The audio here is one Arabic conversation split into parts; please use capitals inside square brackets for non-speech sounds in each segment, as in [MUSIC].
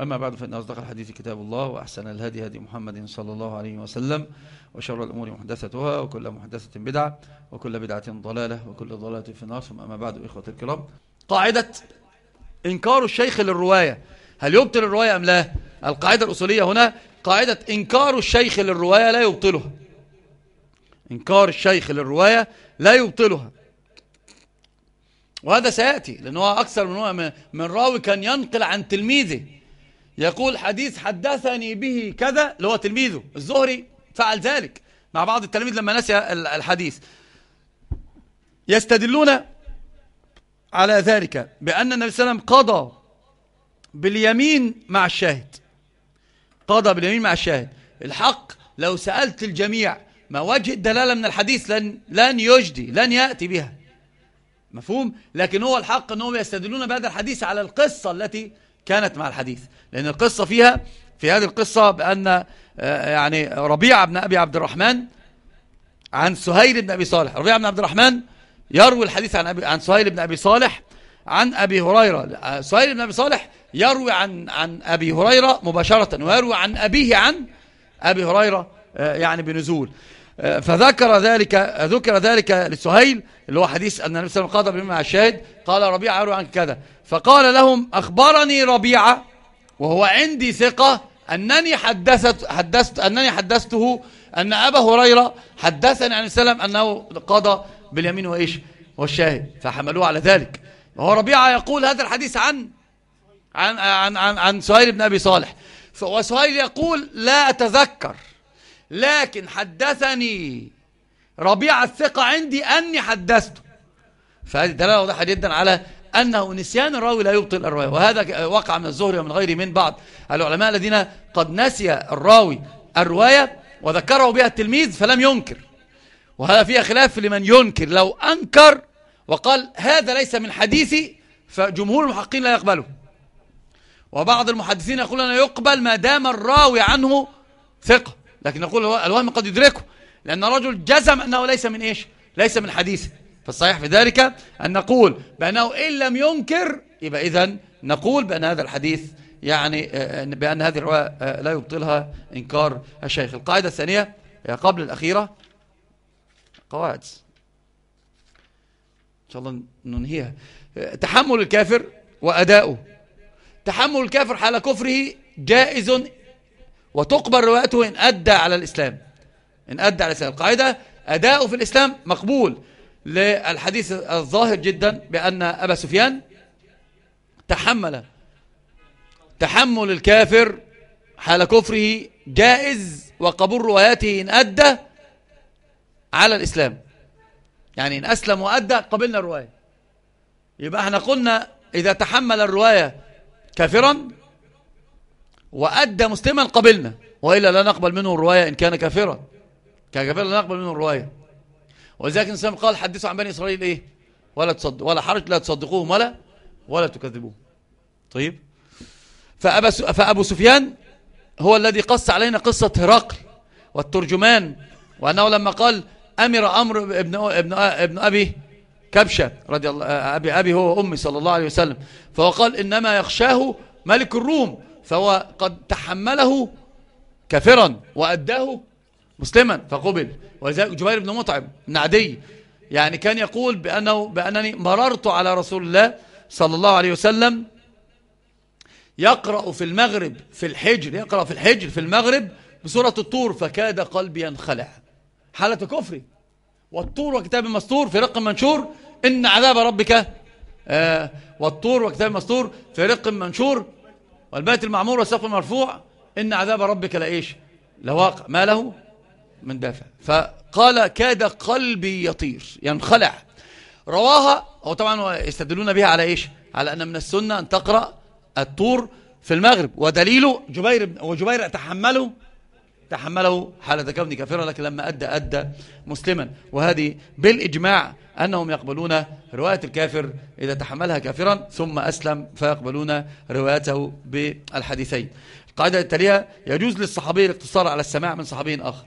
أما بعد فإن أصدق الحديث كتاب الله وأحسن الهدي هدي محمد صلى الله عليه وسلم وشر الأمور محدثتها وكل محدثة بدعة وكل بدعة ضلالة وكل ضلالة في النار. ثم أما بعد إخوة الكرام قاعدة إنكار الشيخ للرواية. هل يبطل الرواية أم لا؟ القاعدة الأصولية هنا قاعدة إنكار الشيخ للرواية لا يبطلها. إنكار الشيخ للرواية لا يبطلها. وهذا سيأتي لأنه أكثر من, من راوي كان ينقل عن تلميذه. يقول حديث حدثني به كذا اللي هو تلميذه الزهري فعل ذلك مع بعض التلاميذ لما نسي الحديث. يستدلون على ذلك بأن النبي صلى الله عليه وسلم قضى باليمين مع الشاهد. قضى باليمين مع الشاهد. الحق لو سألت الجميع ما وجه الدلالة من الحديث لن, لن يجدي لن يأتي بها. مفهوم؟ لكن هو الحق أنهم يستدلون بهذا الحديث على القصة التي كانت مع الحديث. لأن القصة فيها في هذه القصة بأن يعني ربيع بن أبي عبد الرحمن عن سهيل بن أبي صالح. ربيع بن عبد الرحمن يروي الحديث عن أبي عن سهيل بن أبي صالح عن أبي هريرة. سهيل بن أبي صالح يروي عن عن أبي هريرة مباشرة ويروي عن أبيه عن أبي هريرة يعني بنزول. فذكر ذلك ذكر ذلك لسهيل اللي هو حديث أن النبي صلى الله عليه وسلم قضى بما الشاهد قال ربيعة يروي عن كذا. فقال لهم أخبرني ربيعة وهو عندي ثقة أنني حدثت حدثت أنني حدثته أن أبا هريرة حدثني عن السلام أنه قضى باليمين وإيش؟ والشاهد. فحملوه على ذلك. وهو ربيعة يقول هذا الحديث عن عن عن عن, عن سهيل بن أبي صالح. وسهيل يقول لا أتذكر. لكن حدثني. ربيعة الثقة عندي أني حدثته. فهذه دلالة واضحة جدا على أنه نسيان الراوي لا يبطل الرواية. وهذا وقع من الزهري ومن غيره من بعض العلماء الذين قد نسي الراوي الرواية وذكره بها التلميذ فلم ينكر. وهذا فيها خلاف لمن ينكر. لو أنكر وقال هذا ليس من حديثي فجمهور المحققين لا يقبله. وبعض المحدثين يقول أنه يقبل ما دام الراوي عنه ثقة. لكن نقول الوهم قد يدركه لأن رجل جزم أنه ليس من إيش؟ ليس من حديثه فالصحيح في ذلك أن نقول بأنه إن لم ينكر يبقى إذن نقول بأن هذا الحديث يعني بأن هذه الرواية لا يبطلها إنكار الشيخ. القاعدة الثانية قبل الأخيرة قواعد. إن شاء الله ننهيها. تحمل الكافر وأداؤه. تحمل الكافر حال كفره جائز وتقبل روايته إن أدى على الإسلام. إن أدى على الإسلام. القاعدة أداؤه في الإسلام مقبول للحديث الظاهر جدا بأن أبا سفيان تحمل تحمل الكافر حال كفره جائز وقبول رواياته إن أدى على الإسلام. يعني إن أسلم وأدى قبلنا الرواية. يبقى إحنا قلنا إذا تحمل الرواية كافرا وأدى مسلما قبلنا وإلا لا نقبل منه الرواية إن كان كافرا. كان كافرا لا نقبل منه الرواية. ولذلك الإنسان قال حدثوا عن بني إسرائيل إيه؟ ولا تصدق ولا حرج لا تصدقوهم ولا ولا تكذبوهم. طيب؟ فأبو سفيان هو الذي قص علينا قصة هرقل والترجمان وأنه لما قال أمر أمر ابن, ابن, ابن أبي كبشة رضي الله أبي, أبي هو أمي صلى الله عليه وسلم فهو قال إنما يخشاه ملك الروم. فهو قد تحمله كافرا وأداه مسلما فقبل. ولذلك جبير بن مطعم بن عدي يعني كان يقول بأنه بأنني مررت على رسول الله صلى الله عليه وسلم يقرأ في المغرب في الحجر يقرأ في الحجر في المغرب بسورة الطور فكاد قلبي ينخلع. حالة كفري. والطور وكتاب مسطور في رق منشور إن عذاب ربك آه والطور وكتاب مسطور في رق منشور والبيت المعمور والسقف المرفوع إن عذاب ربك لإيش؟ لواقع ما له؟ من دافع. فقال كاد قلبي يطير ينخلع رواها هو طبعا يستدلون بها على إيش؟ على أن من السنة أن تقرأ الطور في المغرب. ودليله جبير وجبير تحمله تحمله حالة كوني كافرا لكن لما أدى أدى مسلما. وهذه بالإجماع أنهم يقبلون رواية الكافر إذا تحملها كافرا ثم أسلم فيقبلون روايته بالحديثين. القاعدة التالية يجوز للصحابي الاقتصار على السماع من صحابي آخر.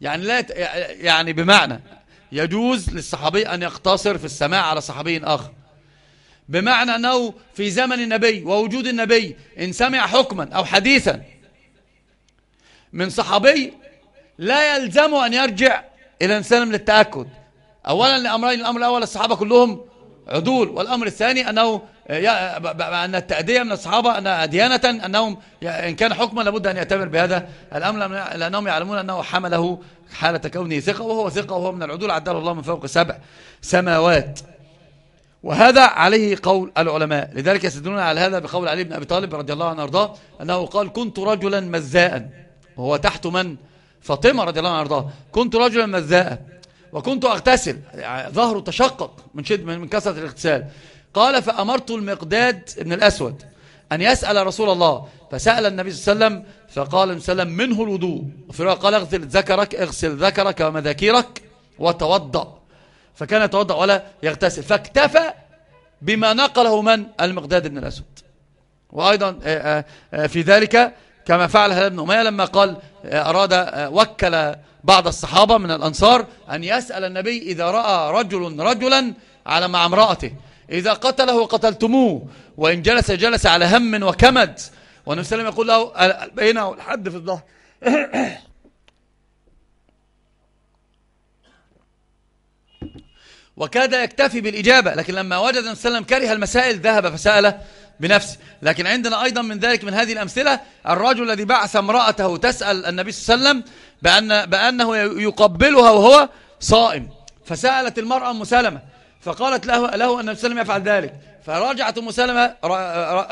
يعني لا يعني بمعنى يجوز للصحابي أن يقتصر في السماع على صحابي آخر. بمعنى أنه في زمن النبي ووجود النبي إن سمع حكما أو حديثا من صحابي لا يلزم أن يرجع إلى إنسان للتأكد. أولا لأمرين الأمر الأول الصحابة كلهم عدول والأمر الثاني أنه أن التأدية من الصحابة أن ديانة أنهم إن كان حكما لابد أن يعتبر بهذا. الأمر لأنهم يعلمون أنه حمله حالة كونه ثقة وهو ثقة وهو من العدول عدل الله من فوق سبع سماوات. وهذا عليه قول العلماء. لذلك يستدلون على هذا بقول علي بن أبي طالب رضي الله عنه أرضاه أنه قال كنت رجلا مزاء. وهو تحت من؟ فاطمة رضي الله عنها كنت رجلا مزاء. وكنت أغتسل. ظهره تشقق من شد من كثرة الاغتسال. قال فأمرت المقداد ابن الأسود أن يسأل رسول الله. فسأل النبي صلى الله عليه وسلم فقال النبي صلى الله عليه وسلم منه الوضوء. وفي رواية قال اغسل ذكرك اغسل ذكرك ومذاكيرك وتوضأ. فكان يتوضأ ولا يغتسل. فاكتفى بما نقله من؟ المقداد بن الأسود. وأيضا آه، آه، آه، في ذلك كما فعل هلال بن أمية لما قال أراد وكل بعض الصحابة من الأنصار أن يسأل النبي إذا رأى رجل رجلا على مع امرأته. إذا قتله قتلتموه وإن جلس جلس على هم وكمد. والنبي صلى الله عليه وسلم يقول له بينه الحد في الظهر. [COUGHS] وكاد يكتفي بالإجابة لكن لما وجد النبي صلى الله عليه وسلم كره المسائل ذهب فسأل بنفسه. لكن عندنا أيضا من ذلك من هذه الأمثلة الرجل الذي بعث امرأته تسأل النبي صلى الله عليه وسلم بأن بأنه يقبلها وهو صائم. فسألت المرأة أم فقالت له, له أن النبي صلى الله عليه وسلم يفعل ذلك. فرجعت أم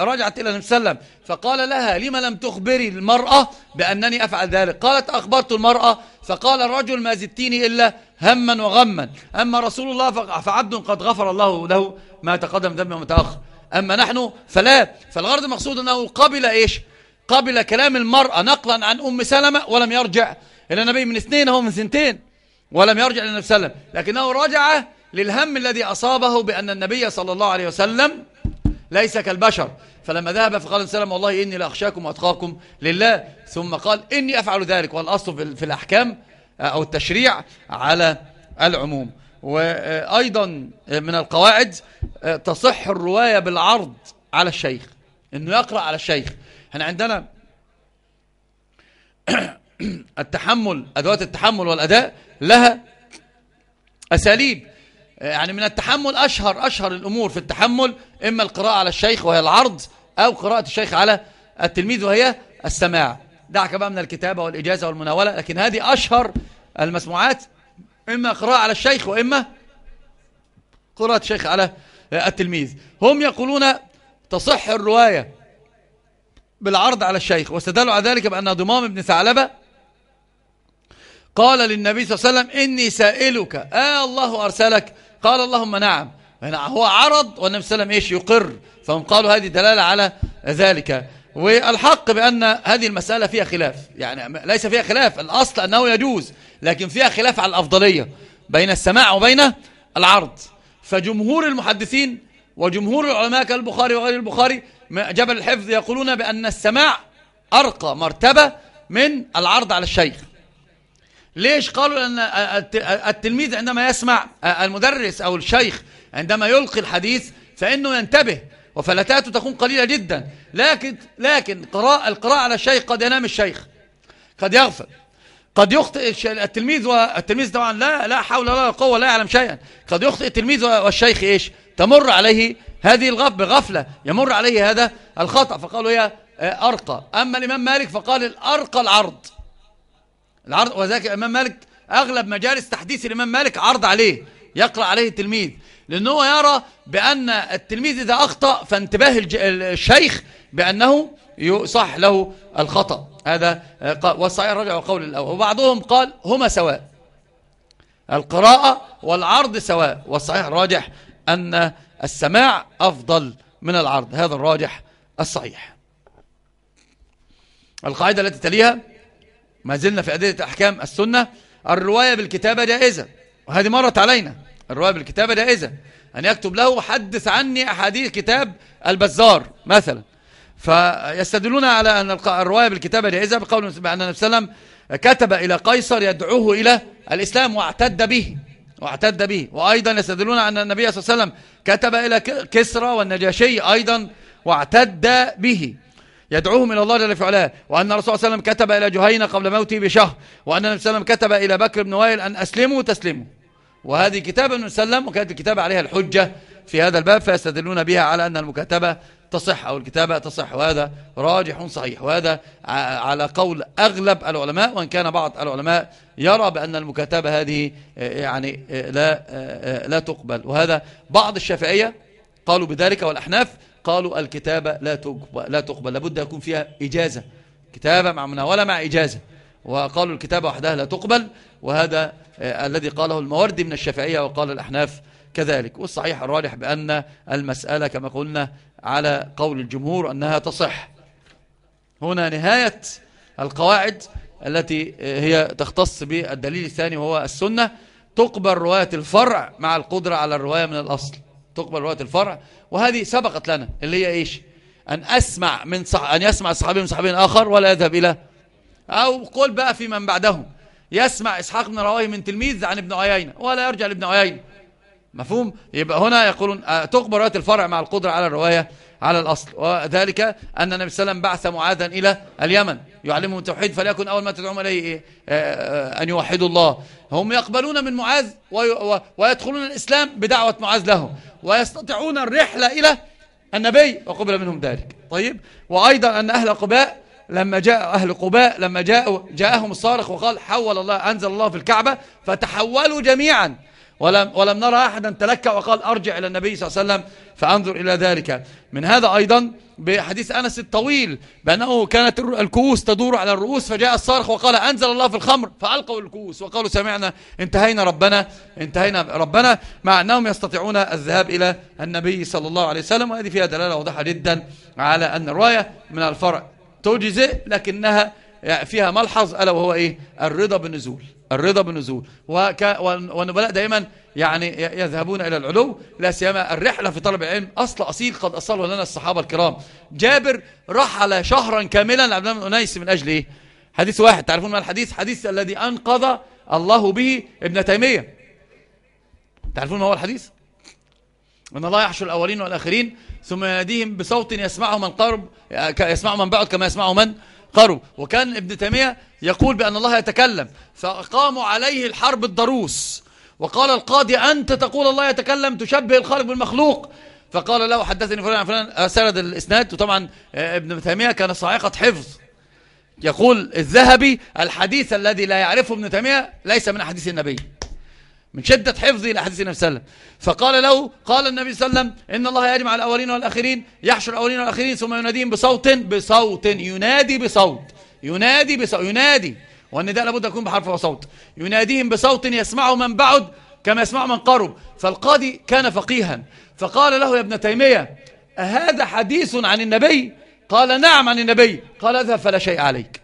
رجعت إلى النبي صلى الله عليه وسلم فقال لها لما لم تخبري المرأة بأنني أفعل ذلك؟ قالت أخبرت المرأة فقال الرجل ما زدتيني إلا هما وغما. أما رسول الله فعبد قد غفر الله له ما تقدم ذنبه ومتأخر أما نحن فلا فالغرض المقصود أنه قبل إيش؟ قبل كلام المرأة نقلا عن أم سلمة ولم يرجع إلى النبي من اثنين هو من سنتين ولم يرجع إلى النبي صلى الله عليه وسلم لكنه رجع للهم الذي أصابه بأن النبي صلى الله عليه وسلم ليس كالبشر. فلما ذهب فقال وسلم والله إني لأخشاكم وأتقاكم لله. ثم قال إني أفعل ذلك. والأصل في الأحكام أو التشريع على العموم. وأيضا من القواعد تصح الرواية بالعرض على الشيخ إنه يقرأ على الشيخ. إحنا عندنا [CLEARS THROAT] التحمل أدوات التحمل والأداء لها أساليب. يعني من التحمل أشهر أشهر الأمور في التحمل إما القراءة على الشيخ وهي العرض أو قراءة الشيخ على التلميذ وهي السماع. دعك بقى من الكتابة والإجازة والمناولة لكن هذه أشهر المسموعات إما قراءة على الشيخ وإما قراءة الشيخ على التلميذ. هم يقولون تصح الرواية بالعرض على الشيخ واستدلوا على ذلك بأن ضمام بن ثعلبة قال للنبي صلى الله عليه وسلم إني سائلك آه الله أرسلك. قال اللهم نعم. هنا هو عرض والنبي صلى الله عليه وسلم إيش؟ يقر. فهم قالوا هذه دلالة على ذلك. والحق بأن هذه المسألة فيها خلاف. يعني ليس فيها خلاف الأصل أنه يجوز لكن فيها خلاف على الأفضلية بين السماع وبين العرض. فجمهور المحدثين وجمهور العلماء كالبخاري وغير البخاري جبل الحفظ يقولون بأن السماع أرقى مرتبة من العرض على الشيخ. ليش قالوا أن التلميذ عندما يسمع المدرس أو الشيخ عندما يلقي الحديث فإنه ينتبه وفلتاته تكون قليلة جدا. لكن لكن قراءة القراءة على الشيخ قد ينام الشيخ قد يغفل. قد يخطئ التلميذ والتلميذ طبعا لا لا حول ولا قوة لا يعلم شيئا. قد يخطئ التلميذ والشيخ إيش؟ تمر عليه هذه الغف بغفلة يمر عليه هذا الخطأ. فقالوا هي أرقى. أما الإمام مالك فقال الأرقى العرض. العرض وذلك الإمام مالك أغلب مجالس تحديث الإمام مالك عرض عليه يقرأ عليه التلميذ. لأنه يرى بأن التلميذ إذا أخطأ فانتباه الشيخ بأنه يصح له الخطأ. هذا والصحيح الرجع وقول الأول. وبعضهم قال هما سواء. القراءة والعرض سواء. والصحيح الراجح أن السماع أفضل من العرض. هذا الراجح الصحيح. القاعدة التي تليها ما زلنا في أدلة أحكام السنة الرواية بالكتابة جائزة. وهذه مرت علينا. الرواية بالكتابة جائزة. أن يكتب له حدث عني أحاديث كتاب البزار مثلا. فيستدلون على أن الرواية بالكتابة جائزة بقول بأن النبي صلى الله عليه وسلم كتب إلى قيصر يدعوه إلى الإسلام واعتد به واعتد به. وأيضا يستدلون أن النبي صلى الله عليه وسلم كتب إلى كسرى والنجاشي أيضا واعتد به. يدعوهم إلى الله جل في علاه. وأن الرسول صلى الله عليه وسلم كتب إلى جهينة قبل موته بشهر. وأن النبي صلى الله عليه وسلم كتب إلى بكر بن وائل أن أسلموا تسلموا. وهذه كتابة من وسلم وكانت الكتابة عليها الحجة في هذا الباب. فيستدلون بها على أن المكاتبة تصح أو الكتابة تصح وهذا راجح صحيح. وهذا على قول أغلب العلماء وإن كان بعض العلماء يرى بأن المكاتبة هذه يعني لا لا تقبل. وهذا بعض الشافعية قالوا بذلك والأحناف قالوا الكتابة لا تقبل, لا تقبل. لابد يكون فيها إجازة. كتابة مع مناولة مع إجازة. وقالوا الكتابة وحدها لا تقبل وهذا الذي قاله الموردي من الشافعية وقال الأحناف كذلك. والصحيح الراجح بأن المسألة كما قلنا على قول الجمهور أنها تصح. هنا نهاية القواعد التي هي تختص بالدليل الثاني وهو السنة. تقبل رواية الفرع مع القدرة على الرواية من الأصل. تقبل رواية الفرع. وهذه سبقت لنا اللي هي إيش؟ أن أسمع من صح... أن يسمع الصحابي من صحابي آخر ولا يذهب إلى. أو قول بقى في من بعدهم. يسمع إسحاق بن رواية من تلميذ عن ابن عيينة ولا يرجع لابن عيينة. مفهوم؟ يبقى هنا يقولون آه، تقبل رواية الفرع مع القدرة على الرواية على الأصل. وذلك أن النبي صلى الله عليه وسلم بعث معاذا إلى اليمن يعلمهم التوحيد فليكن أول ما تدعوهم إليه إيه؟ أن يوحدوا الله. هم يقبلون من معاذ ويدخلون الإسلام بدعوة معاذ له ويستطيعون الرحلة إلى النبي وقبل منهم ذلك. طيب؟ وأيضا أن أهل قباء لما جاء أهل قباء لما جاء جاءهم الصارخ وقال حول الله أنزل الله في الكعبة فتحولوا جميعا ولم, ولم نرى أحدا تلكى وقال أرجع إلى النبي صلى الله عليه وسلم فأنظر إلى ذلك. من هذا أيضا بحديث أنس الطويل بأنه كانت الكؤوس تدور على الرؤوس فجاء الصارخ وقال أنزل الله في الخمر فألقوا الكؤوس وقالوا سمعنا انتهينا ربنا انتهينا ربنا مع أنهم يستطيعون الذهاب إلى النبي صلى الله عليه وسلم وهذه فيها دلالة واضحة جدا على أن الرواية من الفرع تجزئ لكنها فيها ملحظ ألا وهو إيه؟ الرضا بالنزول الرضا بالنزول. وك... والنبلاء دائما يعني يذهبون إلى العلو لا سيما الرحلة في طلب العلم أصل أصيل قد أصله لنا الصحابة الكرام. جابر رحل شهرا كاملا لعبد الله بن أنيس من أجل إيه؟ حديث واحد. تعرفون ما الحديث؟ حديث الذي أنقذ الله به ابن تيمية. تعرفون ما هو الحديث؟ أن الله يحشر الأولين والآخرين ثم يناديهم بصوت يسمعه من قرب يسمعه من بعد كما يسمعه من قرب وكان ابن تيمية يقول بأن الله يتكلم. فقاموا عليه الحرب الضروس. وقال القاضي أنت تقول الله يتكلم تشبه الخالق بالمخلوق. فقال له حدثني فلان فلان. سرد الإسناد. وطبعا آه، ابن تيمية كان صاعقة حفظ. يقول الذهبي الحديث الذي لا يعرفه ابن تيمية ليس من حديث النبي. من شدة حفظه لحديث النبي صلى الله عليه وسلم. فقال له قال النبي صلى الله عليه وسلم إن الله يجمع الأولين والآخرين يحشر الأولين والآخرين ثم يناديهم بصوت بصوت ينادي بصوت ينادي بصوت ينادي. والنداء لابد يكون بحرف وصوت. يناديهم بصوت يسمعه من بعد كما يسمعه من قرب. فالقاضي كان فقيها. فقال له يا ابن تيمية أهذا حديث عن النبي؟ قال نعم عن النبي. قال أذهب فلا شيء عليك.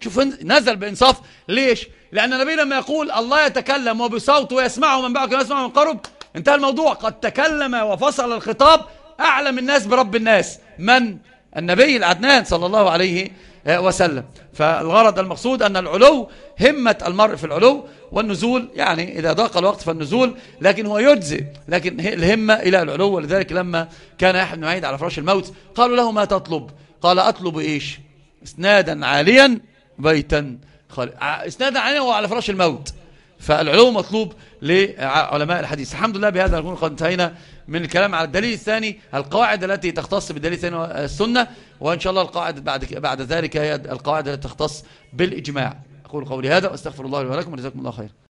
شوف نزل بإنصاف. ليش؟ لأن النبي لما يقول الله يتكلم وبصوت ويسمعه من بعد يسمعه من قرب انتهى الموضوع. قد تكلم وفصل الخطاب أعلم الناس برب الناس. من؟ النبي العدنان صلى الله عليه وسلم. فالغرض المقصود أن العلو همة المرء في العلو والنزول يعني إذا ضاق الوقت فالنزول لكن هو يجزئ. لكن الهمة إلى العلو. ولذلك لما كان أحد معيد على فراش الموت قالوا له ما تطلب؟ قال أطلب إيش؟ إسنادا عاليا بيتا. خالد إسنادا عاليا وعلى فراش الموت. فالعلو مطلوب لعلماء الحديث. الحمد لله بهذا نكون قد انتهينا من الكلام على الدليل الثاني القواعد التي تختص بالدليل الثاني السنة وإن شاء الله القواعد بعد بعد ذلك هي القواعد التي تختص بالإجماع. أقول قولي هذا وأستغفر الله لي ولكم. وجزاكم الله خير